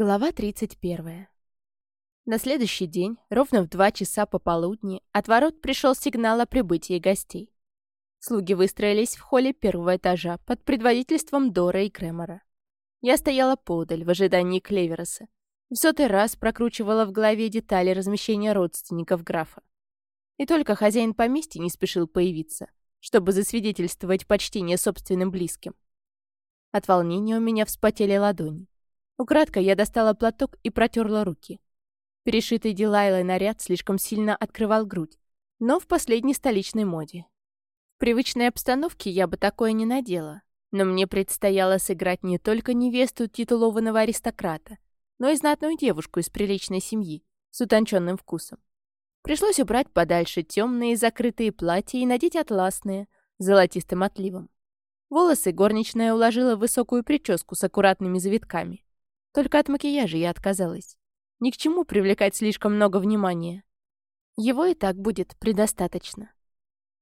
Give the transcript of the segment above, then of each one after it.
Глава 31. На следующий день, ровно в два часа пополудни, от ворот пришел сигнал о прибытии гостей. Слуги выстроились в холле первого этажа под предводительством Дора и Кремора. Я стояла подаль в ожидании Клевероса. В сотый раз прокручивала в голове детали размещения родственников графа. И только хозяин поместья не спешил появиться, чтобы засвидетельствовать почтение собственным близким. От волнения у меня вспотели ладони. Украдкой я достала платок и протерла руки. Перешитый Дилайлой наряд слишком сильно открывал грудь, но в последней столичной моде. В привычной обстановке я бы такое не надела, но мне предстояло сыграть не только невесту титулованного аристократа, но и знатную девушку из приличной семьи с утонченным вкусом. Пришлось убрать подальше темные закрытые платья и надеть атласные, с золотистым отливом. Волосы горничная уложила в высокую прическу с аккуратными завитками. Только от макияжа я отказалась. Ни к чему привлекать слишком много внимания. Его и так будет предостаточно.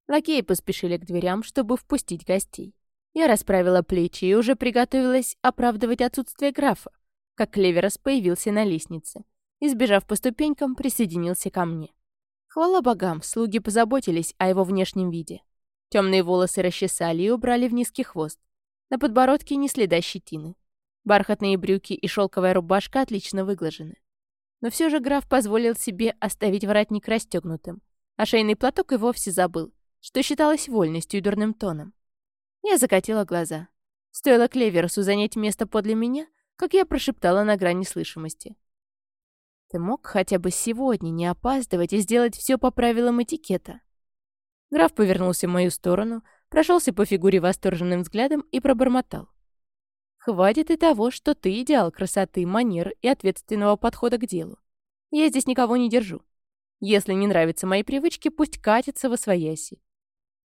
Лакеи поспешили к дверям, чтобы впустить гостей. Я расправила плечи и уже приготовилась оправдывать отсутствие графа, как Клеверос появился на лестнице и, сбежав по ступенькам, присоединился ко мне. Хвала богам, слуги позаботились о его внешнем виде. Темные волосы расчесали и убрали в низкий хвост. На подбородке не следа щетины. Бархатные брюки и шелковая рубашка отлично выглажены. Но все же граф позволил себе оставить воротник расстегнутым, а шейный платок и вовсе забыл, что считалось вольностью и дурным тоном. Я закатила глаза. Стоило Клеверсу занять место подле меня, как я прошептала на грани слышимости. «Ты мог хотя бы сегодня не опаздывать и сделать все по правилам этикета?» Граф повернулся в мою сторону, прошелся по фигуре восторженным взглядом и пробормотал. Хватит и того, что ты идеал красоты, манер и ответственного подхода к делу. Я здесь никого не держу. Если не нравятся мои привычки, пусть катится во свояси.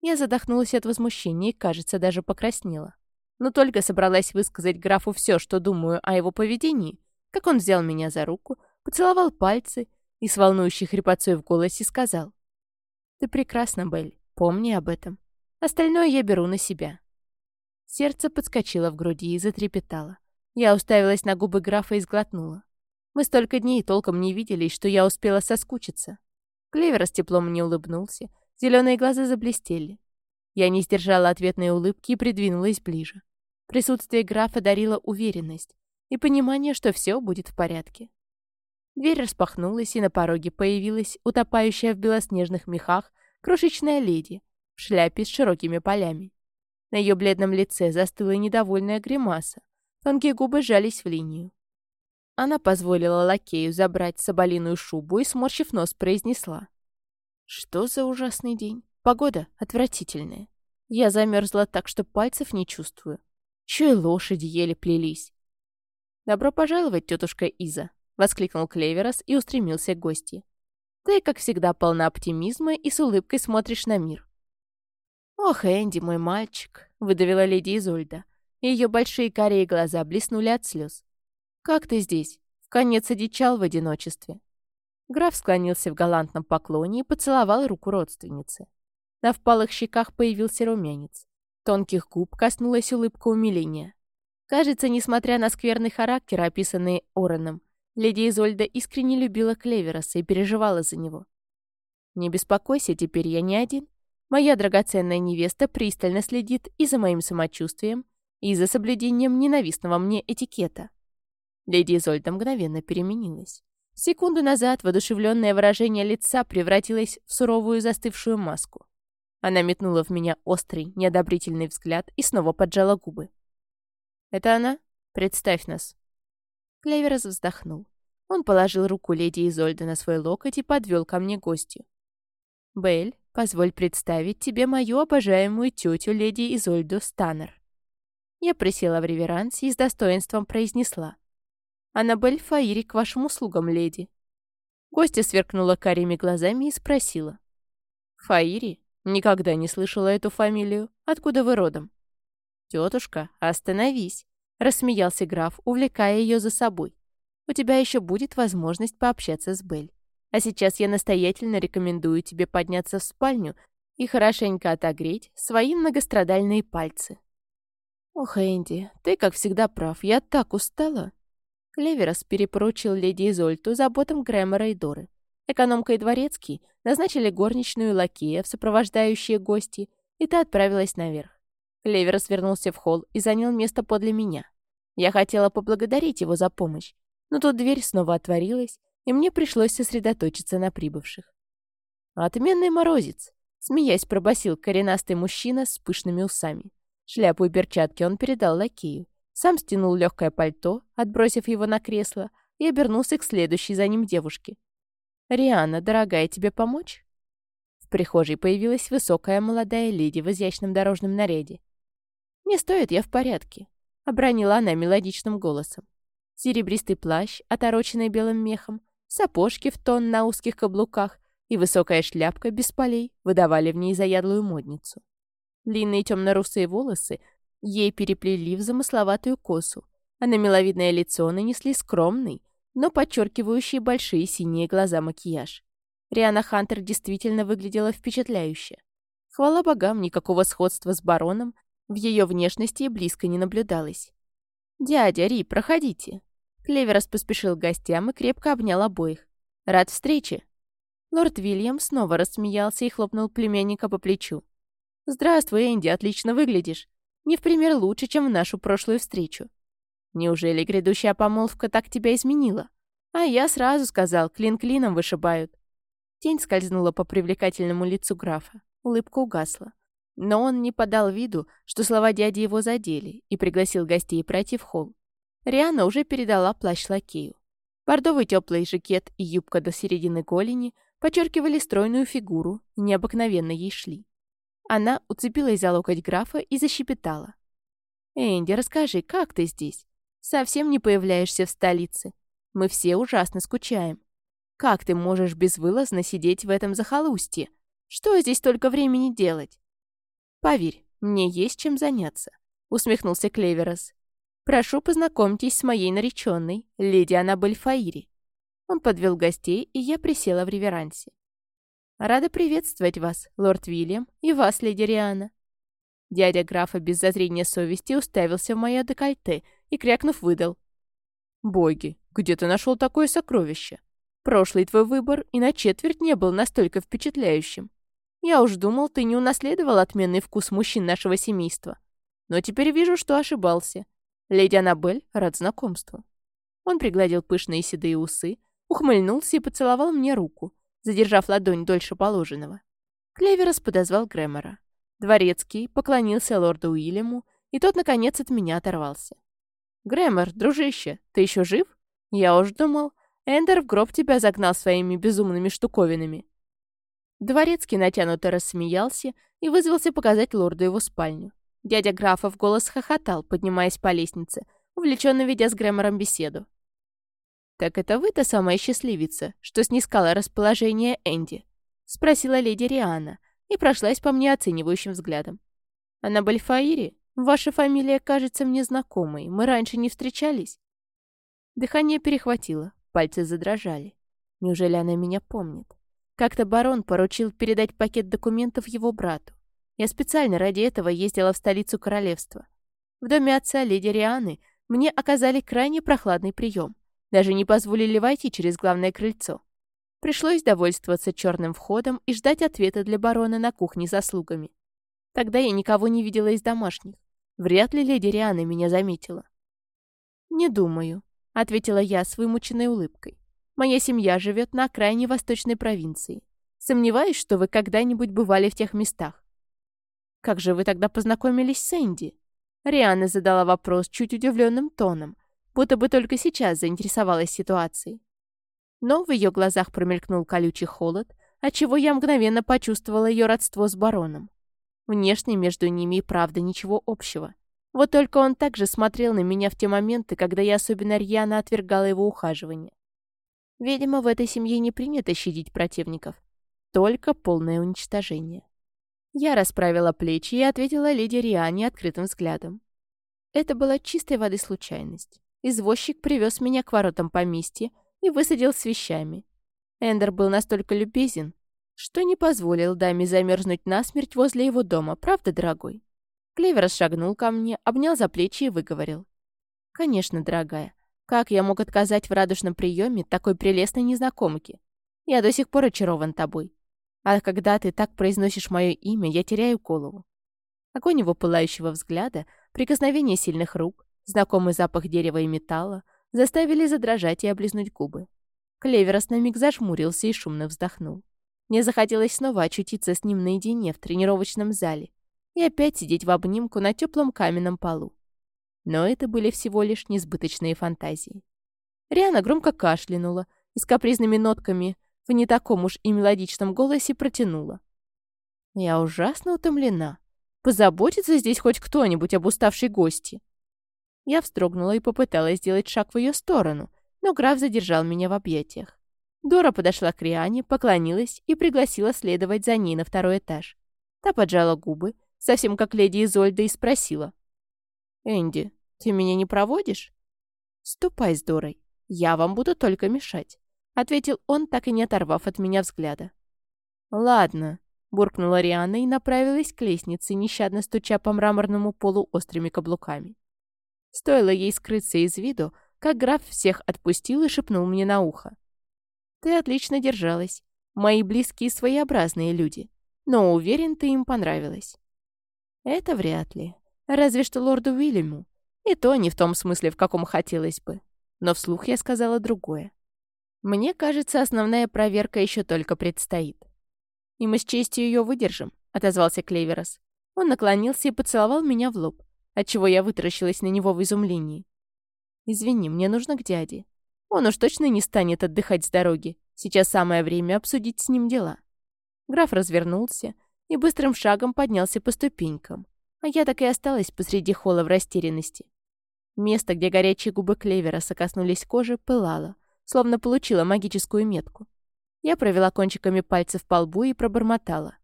Я задохнулась от возмущения и, кажется, даже покраснела. Но только собралась высказать графу все, что думаю о его поведении, как он взял меня за руку, поцеловал пальцы и с волнующей хрипотцой в голосе сказал. «Ты прекрасна, Белль, помни об этом. Остальное я беру на себя. Сердце подскочило в груди и затрепетало. Я уставилась на губы графа и сглотнула. Мы столько дней толком не виделись, что я успела соскучиться. Клевер с теплом мне улыбнулся, зеленые глаза заблестели. Я не сдержала ответной улыбки и придвинулась ближе. Присутствие графа дарило уверенность и понимание, что все будет в порядке. Дверь распахнулась, и на пороге появилась утопающая в белоснежных мехах крошечная леди в шляпе с широкими полями. На ее бледном лице застыла недовольная гримаса. Тонкие губы сжались в линию. Она позволила лакею забрать соболиную шубу и, сморщив нос, произнесла. «Что за ужасный день? Погода отвратительная. Я замерзла так, что пальцев не чувствую. Еще и лошади еле плелись». «Добро пожаловать, тетушка Иза!» — воскликнул Клеверос и устремился к гости. «Ты, как всегда, полна оптимизма и с улыбкой смотришь на мир. «Ох, Энди, мой мальчик», — выдавила леди Изольда. Ее большие карие глаза блеснули от слез. «Как ты здесь? Конец одичал в одиночестве». Граф склонился в галантном поклоне и поцеловал руку родственницы. На впалых щеках появился румянец. Тонких губ коснулась улыбка умиления. Кажется, несмотря на скверный характер, описанный Ороном, леди Изольда искренне любила Клевероса и переживала за него. «Не беспокойся, теперь я не один», Моя драгоценная невеста пристально следит и за моим самочувствием, и за соблюдением ненавистного мне этикета. Леди Изольда мгновенно переменилась. Секунду назад воодушевленное выражение лица превратилось в суровую застывшую маску. Она метнула в меня острый, неодобрительный взгляд и снова поджала губы. «Это она? Представь нас». Клеверс вздохнул. Он положил руку леди Изольды на свой локоть и подвел ко мне гостью. «Белль, Позволь представить тебе мою обожаемую тетю леди Изольду Станнер». Я присела в реверансе и с достоинством произнесла. «Аннабель Фаири к вашим услугам, леди». Гостья сверкнула карими глазами и спросила. «Фаири? Никогда не слышала эту фамилию. Откуда вы родом?» «Тетушка, остановись», — рассмеялся граф, увлекая ее за собой. «У тебя еще будет возможность пообщаться с Бель. А сейчас я настоятельно рекомендую тебе подняться в спальню и хорошенько отогреть свои многострадальные пальцы. Ох, Энди, ты, как всегда, прав. Я так устала. Клеверос перепоручил леди Изольту заботам Грэмора и Доры. Экономка и дворецкий назначили горничную лакея в сопровождающие гости, и та отправилась наверх. Клеверос вернулся в холл и занял место подле меня. Я хотела поблагодарить его за помощь, но тут дверь снова отворилась, и мне пришлось сосредоточиться на прибывших. «Отменный морозец!» — смеясь пробасил коренастый мужчина с пышными усами. Шляпу и перчатки он передал лакею. Сам стянул легкое пальто, отбросив его на кресло, и обернулся к следующей за ним девушке. «Риана, дорогая, тебе помочь?» В прихожей появилась высокая молодая леди в изящном дорожном наряде. «Не стоит, я в порядке», — обронила она мелодичным голосом. Серебристый плащ, отороченный белым мехом, сапожки в тон на узких каблуках и высокая шляпка без полей выдавали в ней заядлую модницу. Длинные темно-русые волосы ей переплели в замысловатую косу, а на миловидное лицо нанесли скромный, но подчеркивающий большие синие глаза макияж. Риана Хантер действительно выглядела впечатляюще. Хвала богам, никакого сходства с бароном в ее внешности близко не наблюдалось. «Дядя, Ри, проходите». Клеверос поспешил к гостям и крепко обнял обоих. «Рад встрече». Лорд Вильям снова рассмеялся и хлопнул племянника по плечу. «Здравствуй, Энди, отлично выглядишь. Не в пример лучше, чем в нашу прошлую встречу. Неужели грядущая помолвка так тебя изменила? А я сразу сказал, клин клином вышибают». Тень скользнула по привлекательному лицу графа. Улыбка угасла. Но он не подал виду, что слова дяди его задели, и пригласил гостей пройти в холл. Риана уже передала плащ лакею. Бордовый теплый жакет и юбка до середины голени подчеркивали стройную фигуру необыкновенно ей шли. Она уцепилась за локоть графа и защепетала. «Энди, расскажи, как ты здесь? Совсем не появляешься в столице. Мы все ужасно скучаем. Как ты можешь безвылазно сидеть в этом захолустье? Что здесь только времени делать?» «Поверь, мне есть чем заняться», — усмехнулся Клеверос. «Прошу, познакомьтесь с моей нареченной, леди Аннабель Фаири». Он подвел гостей, и я присела в реверансе. «Рада приветствовать вас, лорд Вильям, и вас, леди Риана». Дядя графа без зазрения совести уставился в мое декольте и, крякнув, выдал. «Боги, где ты нашел такое сокровище? Прошлый твой выбор и на четверть не был настолько впечатляющим. Я уж думал, ты не унаследовал отменный вкус мужчин нашего семейства. Но теперь вижу, что ошибался. Леди Аннабель рад знакомству». Он пригладил пышные седые усы, ухмыльнулся и поцеловал мне руку, задержав ладонь дольше положенного. Клеверос подозвал Грэмора. Дворецкий поклонился лорду Уильяму, и тот, наконец, от меня оторвался. «Грэмор, дружище, ты еще жив? Я уж думал, Эндер в гроб тебя загнал своими безумными штуковинами». Дворецкий натянуто рассмеялся и вызвался показать лорду его спальню. Дядя графа в голос хохотал, поднимаясь по лестнице, увлеченно ведя с Грэмором беседу. «Так это вы та самая счастливица, что снискала расположение Энди?» — спросила леди Риана и прошлась по мне оценивающим взглядом. «Она Бальфаири? Ваша фамилия кажется мне знакомой. Мы раньше не встречались?» Дыхание перехватило, пальцы задрожали. Неужели она меня помнит? Как-то барон поручил передать пакет документов его брату. Я специально ради этого ездила в столицу королевства. В доме отца леди Рианы мне оказали крайне прохладный прием. Даже не позволили войти через главное крыльцо. Пришлось довольствоваться черным входом и ждать ответа для барона на кухне за слугами. Тогда я никого не видела из домашних. Вряд ли леди Риана меня заметила. «Не думаю», — ответила я с вымученной улыбкой. «Моя семья живет на окраине восточной провинции. Сомневаюсь, что вы когда-нибудь бывали в тех местах». «Как же вы тогда познакомились с Энди?» Риана задала вопрос чуть удивленным тоном, будто бы только сейчас заинтересовалась ситуацией. Но в ее глазах промелькнул колючий холод, отчего я мгновенно почувствовала ее родство с бароном. Внешне между ними и правда ничего общего. Вот только он также смотрел на меня в те моменты, когда я особенно рьяно отвергала его ухаживание. Видимо, в этой семье не принято щадить противников. Только полное уничтожение. Я расправила плечи и ответила леди Риане открытым взглядом. Это была чистой воды случайность. Извозчик привез меня к воротам поместья и высадил с вещами. Эндер был настолько любезен, что не позволил даме замерзнуть насмерть возле его дома, правда, дорогой? Клевер шагнул ко мне, обнял за плечи и выговорил. «Конечно, дорогая. Как я мог отказать в радужном приеме такой прелестной незнакомке? Я до сих пор очарован тобой. А когда ты так произносишь мое имя, я теряю голову. Огонь его пылающего взгляда, прикосновение сильных рук, знакомый запах дерева и металла заставили задрожать и облизнуть губы. Клеверос на миг зажмурился и шумно вздохнул. Мне захотелось снова очутиться с ним наедине в тренировочном зале и опять сидеть в обнимку на теплом каменном полу. Но это были всего лишь несбыточные фантазии. Риана громко кашлянула и с капризными нотками в не таком уж и мелодичном голосе протянула. «Я ужасно утомлена. Позаботится здесь хоть кто-нибудь об уставшей гости?» Я встрогнула и попыталась сделать шаг в ее сторону, но граф задержал меня в объятиях. Дора подошла к Риане, поклонилась и пригласила следовать за ней на второй этаж. Та поджала губы, совсем как леди Изольда, и спросила. «Энди, ты меня не проводишь?» «Ступай с Дорой. Я вам буду только мешать», — ответил он, так и не оторвав от меня взгляда. «Ладно», — буркнула Риана и направилась к лестнице, нещадно стуча по мраморному полу острыми каблуками. Стоило ей скрыться из виду, как граф всех отпустил и шепнул мне на ухо. «Ты отлично держалась. Мои близкие своеобразные люди. Но уверен, ты им понравилась». «Это вряд ли. Разве что лорду Уильяму. И то не в том смысле, в каком хотелось бы. Но вслух я сказала другое. Мне кажется, основная проверка еще только предстоит. И мы с честью ее выдержим, отозвался Клеверос. Он наклонился и поцеловал меня в лоб, отчего я вытаращилась на него в изумлении. «Извини, мне нужно к дяде. Он уж точно не станет отдыхать с дороги. Сейчас самое время обсудить с ним дела». Граф развернулся и быстрым шагом поднялся по ступенькам, а я так и осталась посреди холла в растерянности. Место, где горячие губы клевера сокоснулись кожи, пылало, словно получила магическую метку. Я провела кончиками пальцев по лбу и пробормотала.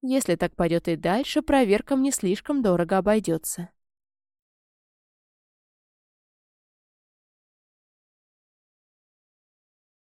Если так пойдет и дальше, проверка мне слишком дорого обойдется.